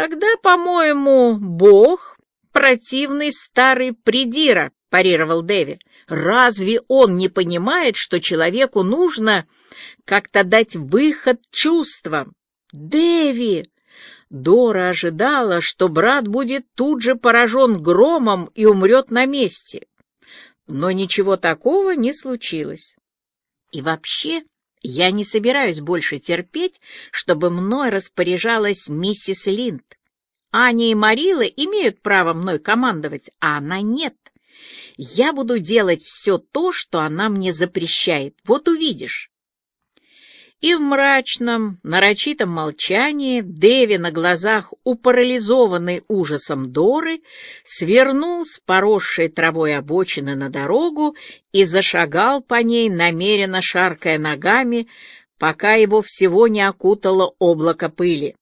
Тогда, по-моему, Бог — противный старый придира, — парировал Дэви. Разве он не понимает, что человеку нужно как-то дать выход чувствам? Дэви! Дора ожидала, что брат будет тут же поражен громом и умрет на месте. Но ничего такого не случилось. И вообще, я не собираюсь больше терпеть, чтобы мной распоряжалась миссис Линд. Аня и Марила имеют право мной командовать, а она нет. Я буду делать все то, что она мне запрещает. Вот увидишь. И в мрачном, нарочитом молчании Дэви на глазах у парализованной ужасом Доры свернул с поросшей травой обочины на дорогу и зашагал по ней, намеренно шаркая ногами, пока его всего не окутало облако пыли.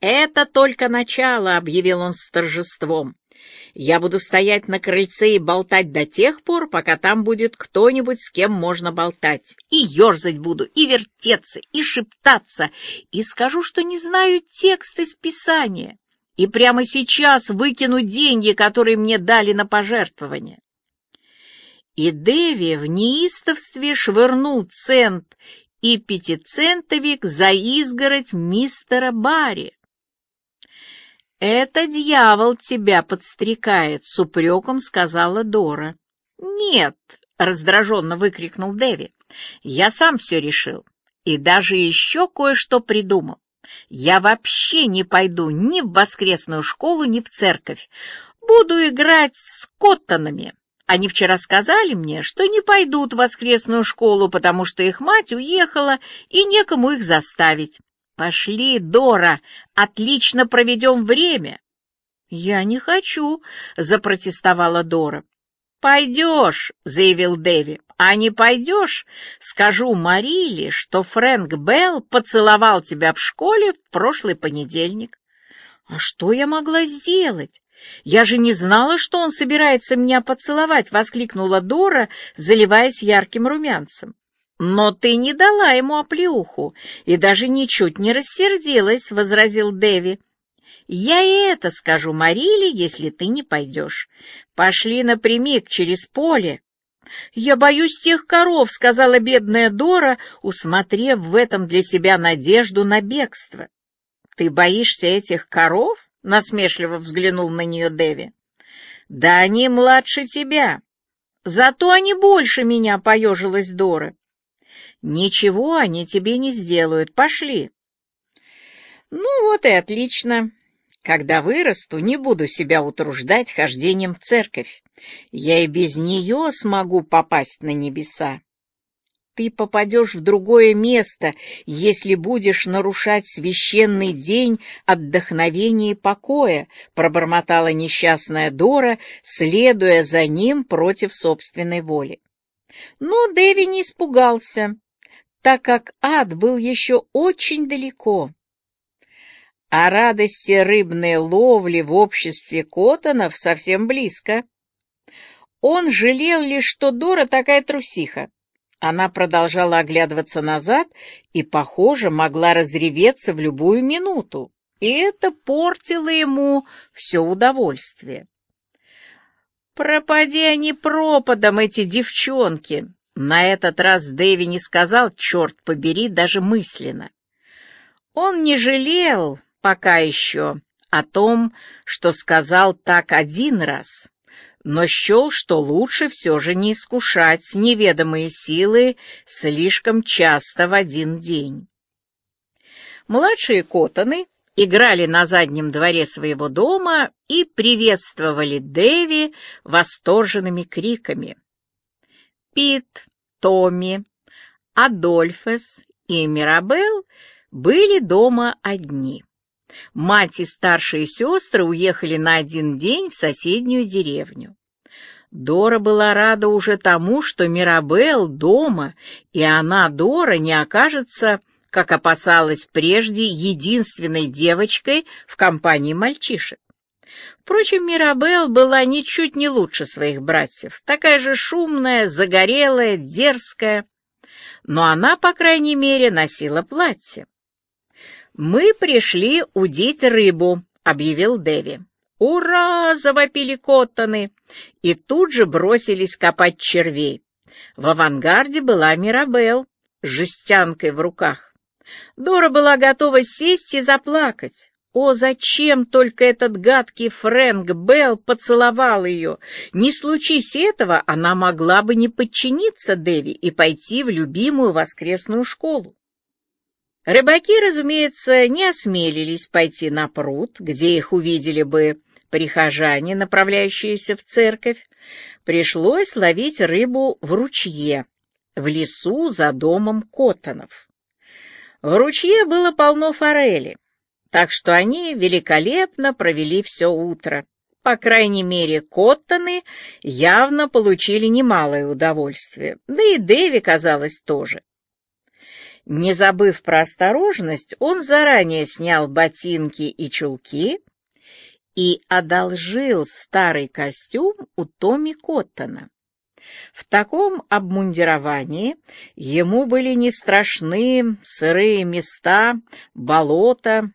«Это только начало», — объявил он с торжеством. Я буду стоять на крыльце и болтать до тех пор, пока там будет кто-нибудь, с кем можно болтать. И ерзать буду, и вертеться, и шептаться, и скажу, что не знаю текст из Писания, и прямо сейчас выкину деньги, которые мне дали на пожертвование. И Деви в неистовстве швырнул цент и пятицентовик за изгородь мистера Барри. «Это дьявол тебя подстрекает», — с упреком сказала Дора. «Нет», — раздраженно выкрикнул Дэви, — «я сам все решил и даже еще кое-что придумал. Я вообще не пойду ни в воскресную школу, ни в церковь. Буду играть с Коттонами. Они вчера сказали мне, что не пойдут в воскресную школу, потому что их мать уехала, и некому их заставить. «Пошли, Дора, отлично проведем время!» «Я не хочу», — запротестовала Дора. «Пойдешь», — заявил Дэви. «А не пойдешь, скажу Мариле, что Фрэнк Белл поцеловал тебя в школе в прошлый понедельник». «А что я могла сделать? Я же не знала, что он собирается меня поцеловать», — воскликнула Дора, заливаясь ярким румянцем. «Но ты не дала ему оплеуху и даже ничуть не рассердилась», — возразил Дэви. «Я и это скажу Мариле, если ты не пойдешь. Пошли напрямик через поле». «Я боюсь тех коров», — сказала бедная Дора, усмотрев в этом для себя надежду на бегство. «Ты боишься этих коров?» — насмешливо взглянул на нее Дэви. «Да они младше тебя. Зато они больше меня», — поежилась Дора. Ничего они тебе не сделают. Пошли. Ну вот и отлично. Когда вырасту, не буду себя утруждать хождением в церковь. Я и без нее смогу попасть на небеса. Ты попадешь в другое место, если будешь нарушать священный день отдохновения и покоя, пробормотала несчастная Дора, следуя за ним против собственной воли. Но Дэви не испугался так как ад был еще очень далеко. А радости рыбной ловли в обществе Котонов совсем близко. Он жалел лишь, что Дора такая трусиха. Она продолжала оглядываться назад и, похоже, могла разреветься в любую минуту, и это портило ему все удовольствие. «Пропади они пропадом, эти девчонки!» На этот раз Дэви не сказал «черт побери» даже мысленно. Он не жалел пока еще о том, что сказал так один раз, но счел, что лучше все же не искушать неведомые силы слишком часто в один день. Младшие Коттоны играли на заднем дворе своего дома и приветствовали Дэви восторженными криками. Пит, Томми, Адольфес и Мирабел были дома одни. Мать и старшие сестры уехали на один день в соседнюю деревню. Дора была рада уже тому, что Мирабел дома, и она, Дора, не окажется, как опасалась прежде, единственной девочкой в компании мальчишек. Впрочем, Мирабел была ничуть не лучше своих братьев, такая же шумная, загорелая, дерзкая, но она, по крайней мере, носила платье. «Мы пришли удить рыбу», объявил Дэви. «Ура!» — завопили коттоны и тут же бросились копать червей. В авангарде была Мирабелл с жестянкой в руках. Дора была готова сесть и заплакать. О, зачем только этот гадкий Фрэнк Белл поцеловал ее? Не случись этого, она могла бы не подчиниться Дэви и пойти в любимую воскресную школу. Рыбаки, разумеется, не осмелились пойти на пруд, где их увидели бы прихожане, направляющиеся в церковь. Пришлось ловить рыбу в ручье, в лесу за домом Коттонов. В ручье было полно форели, так что они великолепно провели все утро. По крайней мере, Коттоны явно получили немалое удовольствие, да и Дэви, казалось, тоже. Не забыв про осторожность, он заранее снял ботинки и чулки и одолжил старый костюм у Томми Коттона. В таком обмундировании ему были не страшны сырые места, болото,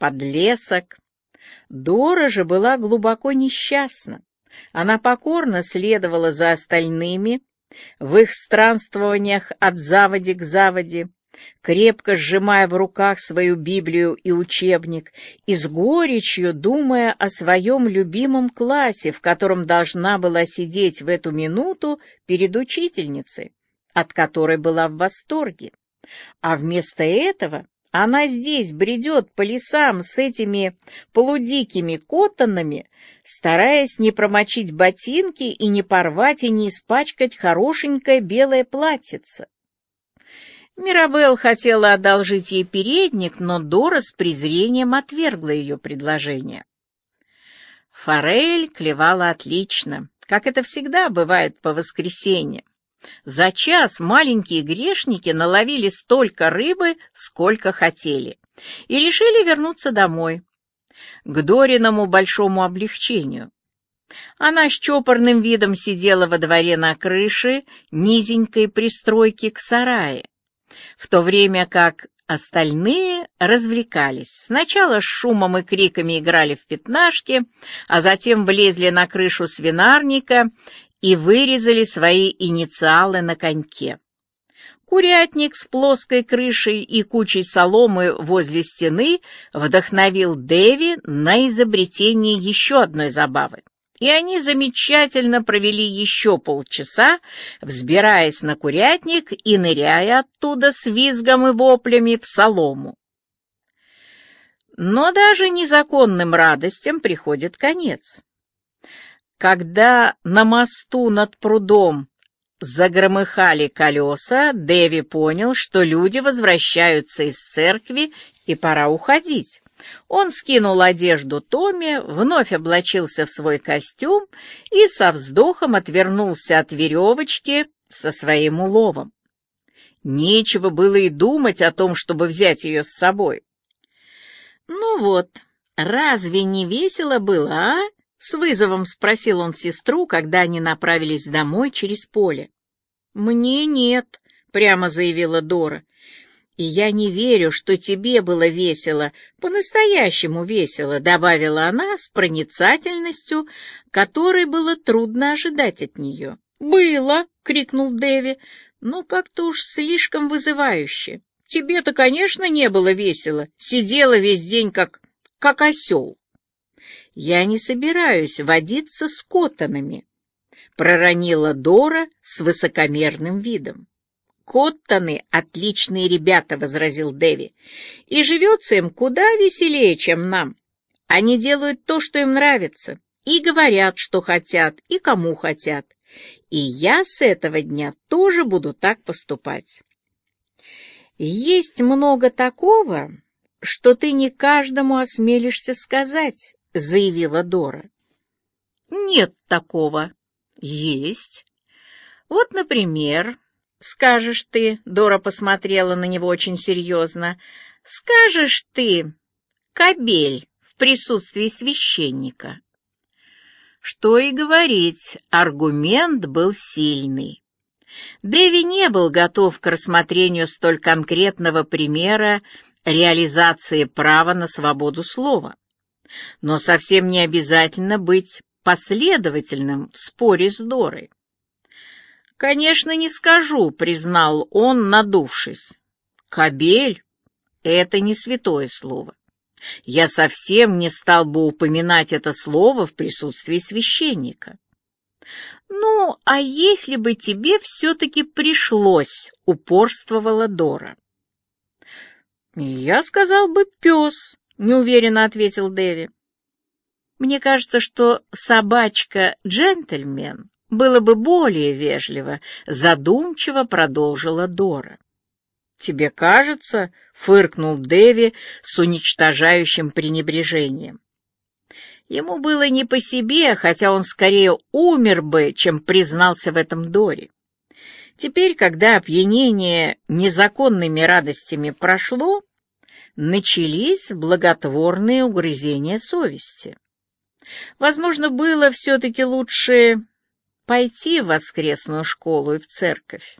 подлесок. Дора же была глубоко несчастна. Она покорно следовала за остальными в их странствованиях от заводи к заводи, крепко сжимая в руках свою Библию и учебник, и с горечью думая о своем любимом классе, в котором должна была сидеть в эту минуту перед учительницей, от которой была в восторге. А вместо этого она здесь бредет по лесам с этими полудикими коттонами, стараясь не промочить ботинки и не порвать и не испачкать хорошенькое белое платьице. Мирабелл хотела одолжить ей передник, но Дора с презрением отвергла ее предложение. Форель клевала отлично, как это всегда бывает по воскресеньям. За час маленькие грешники наловили столько рыбы, сколько хотели, и решили вернуться домой, к Дориному большому облегчению. Она с чопорным видом сидела во дворе на крыше низенькой пристройки к сарае в то время как остальные развлекались. Сначала с шумом и криками играли в пятнашки, а затем влезли на крышу свинарника и вырезали свои инициалы на коньке. Курятник с плоской крышей и кучей соломы возле стены вдохновил Дэви на изобретение еще одной забавы и они замечательно провели еще полчаса, взбираясь на курятник и ныряя оттуда с визгом и воплями в солому. Но даже незаконным радостям приходит конец. Когда на мосту над прудом загромыхали колеса, Дэви понял, что люди возвращаются из церкви и пора уходить. Он скинул одежду Томми, вновь облачился в свой костюм и со вздохом отвернулся от веревочки со своим уловом. Нечего было и думать о том, чтобы взять ее с собой. «Ну вот, разве не весело было, а?» — с вызовом спросил он сестру, когда они направились домой через поле. «Мне нет», — прямо заявила Дора. И я не верю, что тебе было весело, по-настоящему весело, добавила она с проницательностью, которой было трудно ожидать от нее. Было, крикнул Дэви, но как-то уж слишком вызывающе. Тебе-то, конечно, не было весело, сидела весь день как как осел. Я не собираюсь водиться с котанами, проронила Дора с высокомерным видом. Коттоны — отличные ребята, — возразил Дэви, — и живется им куда веселее, чем нам. Они делают то, что им нравится, и говорят, что хотят, и кому хотят. И я с этого дня тоже буду так поступать. Есть много такого, что ты не каждому осмелишься сказать, — заявила Дора. Нет такого. Есть. Вот, например, Скажешь ты, Дора посмотрела на него очень серьезно, скажешь ты, кобель в присутствии священника. Что и говорить, аргумент был сильный. Дэви не был готов к рассмотрению столь конкретного примера реализации права на свободу слова. Но совсем не обязательно быть последовательным в споре с Дорой. «Конечно, не скажу», — признал он, надувшись. «Кобель — это не святое слово. Я совсем не стал бы упоминать это слово в присутствии священника». «Ну, а если бы тебе все-таки пришлось?» — упорствовала Дора. «Я сказал бы пес», — неуверенно ответил Дэви. «Мне кажется, что собачка-джентльмен было бы более вежливо», — задумчиво продолжила Дора. «Тебе кажется?» — фыркнул Дэви с уничтожающим пренебрежением. Ему было не по себе, хотя он скорее умер бы, чем признался в этом Доре. Теперь, когда опьянение незаконными радостями прошло, начались благотворные угрызения совести. Возможно, было все-таки лучше пойти в воскресную школу и в церковь.